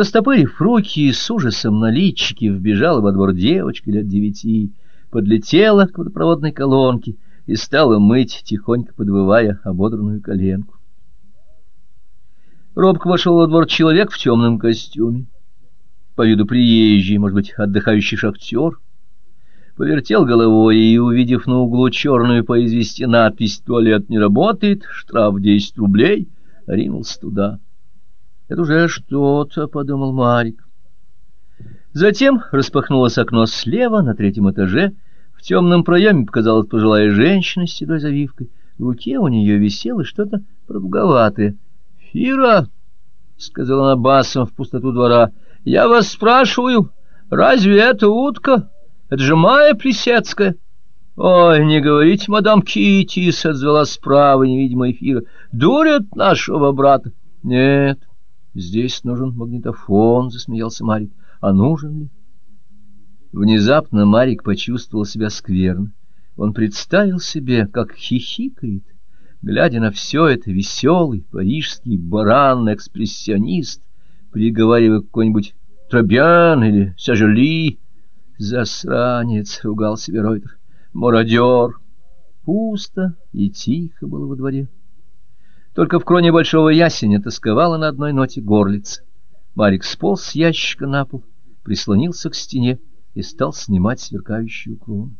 Растопырив руки с ужасом на личике, вбежала во двор девочка лет девяти, подлетела к водопроводной колонке и стала мыть, тихонько подвывая ободранную коленку. Робко вошел во двор человек в темном костюме. По виду приезжий, может быть, отдыхающий шахтер. Повертел головой и, увидев на углу черную по извести надпись «Туалет не работает, штраф 10 рублей», ринулся туда. «Это уже что-то», — подумал Марик. Затем распахнулось окно слева, на третьем этаже. В темном проеме показалась пожилая женщина с седой завивкой. В руке у нее висело что-то продолговатое — Фира, — сказала она басом в пустоту двора, — я вас спрашиваю, разве это утка? Это же Майя Плесецкая. — Ой, не говорите, мадам Китис, — отзвала справа невидимая Фира, — дурят нашего брата. — Нет, здесь нужен магнитофон, — засмеялся Марик. — А нужен ли? Внезапно Марик почувствовал себя скверно. Он представил себе, как хихикает, Глядя на все это, веселый парижский баран-экспрессионист, приговаривая какой-нибудь Тробян или Сажели, засранец, ругал себе Ройтер, мародер. Пусто и тихо было во дворе. Только в кроне большого ясеня тосковала на одной ноте горлица. Марик сполз с ящика на пол, прислонился к стене и стал снимать сверкающую крону.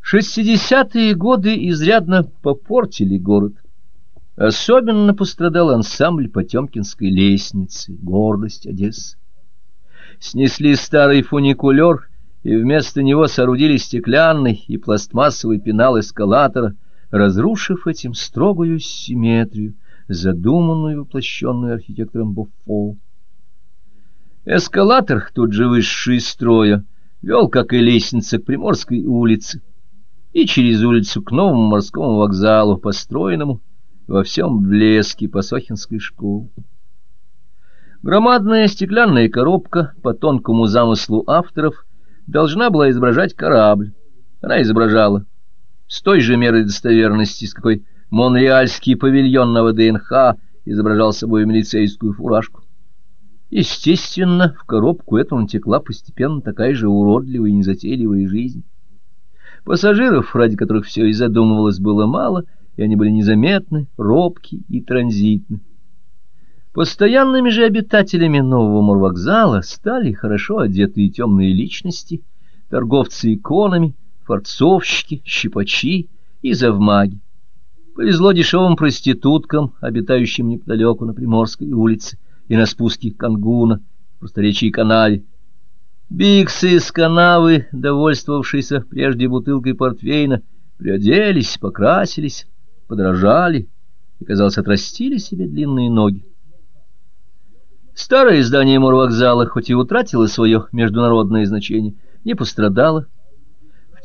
Шестидесятые годы изрядно попортили город. Особенно пострадал ансамбль Потемкинской лестницы, гордость Одессы. Снесли старый фуникулер, и вместо него соорудили стеклянный и пластмассовый пенал эскалатора, разрушив этим строгую симметрию, задуманную воплощенную архитектором Буффо. Эскалатор, тут же высший строя, вел, как и лестница, к Приморской улице, и через улицу к новому морскому вокзалу, построенному во всем блеске Посохинской школы. Громадная стеклянная коробка по тонкому замыслу авторов должна была изображать корабль. Она изображала с той же мерой достоверности, с какой монреальский павильон на ВДНХ изображал собой милицейскую фуражку. Естественно, в коробку эту натекла постепенно такая же уродливая и незатейливая жизнь. Пассажиров, ради которых все и задумывалось, было мало, и они были незаметны, робки и транзитны. Постоянными же обитателями нового морвокзала стали хорошо одетые темные личности, торговцы иконами, форцовщики, щипачи и завмаги. Повезло дешевым проституткам, обитающим неподалеку на Приморской улице и на спуске Кангуна, просторечии канале, Биксы из канавы, довольствовавшиеся прежде бутылкой портвейна, приоделись, покрасились, подражали и, казалось, отрастили себе длинные ноги. Старое здание морвокзала, хоть и утратило свое международное значение, не пострадало.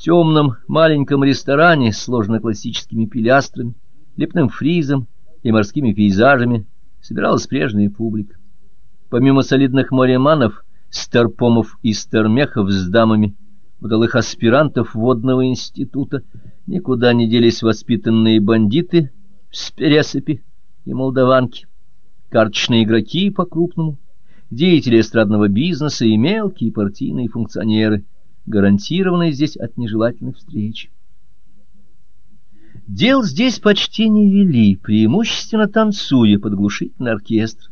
Темном маленьком ресторане, сложно классическими пилястрами, лепным фризом и морскими пейзажами, собиралась прежняя публика. Помимо солидных мореманов, старпомов и стармехов с дамами, удалых аспирантов водного института, никуда не делись воспитанные бандиты с пересыпи и молдаванки, карточные игроки по-крупному, деятели эстрадного бизнеса и мелкие партийные функционеры, гарантированные здесь от нежелательных встреч. Дел здесь почти не вели, преимущественно танцуя под глушительный оркестр.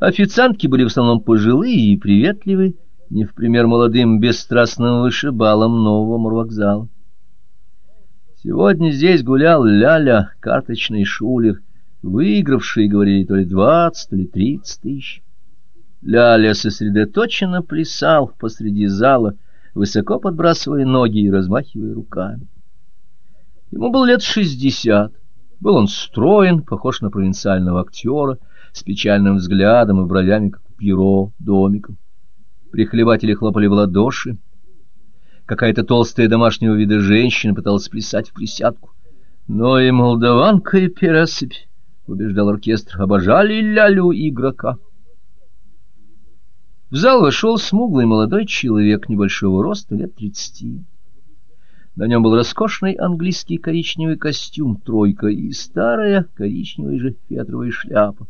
Официантки были в основном пожилые и приветливые, не в пример молодым бесстрастным вышибалам нового морвокзала. Сегодня здесь гулял Ляля, карточный шулер, выигравший, говорили, то ли двадцать, то ли тридцать тысяч. Ляля сосредоточенно плясал посреди зала, высоко подбрасывая ноги и размахивая руками. Ему было лет шестьдесят. Был он строен, похож на провинциального актера, с печальным взглядом и бровями, как у Пьеро, домиком. Прихлебатели хлопали в ладоши. Какая-то толстая домашнего вида женщина пыталась плясать в присядку. Но и молдаванка, и пересыпь, — убеждал оркестр, — обожали лялю игрока. В зал вошел смуглый молодой человек небольшого роста, лет тридцати. На нем был роскошный английский коричневый костюм «тройка» и старая коричневая же фетровая шляпа.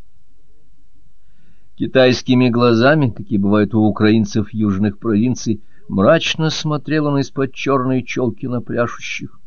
Китайскими глазами, какие бывают у украинцев южных провинций, мрачно смотрел он из-под черной челки на пляшущих.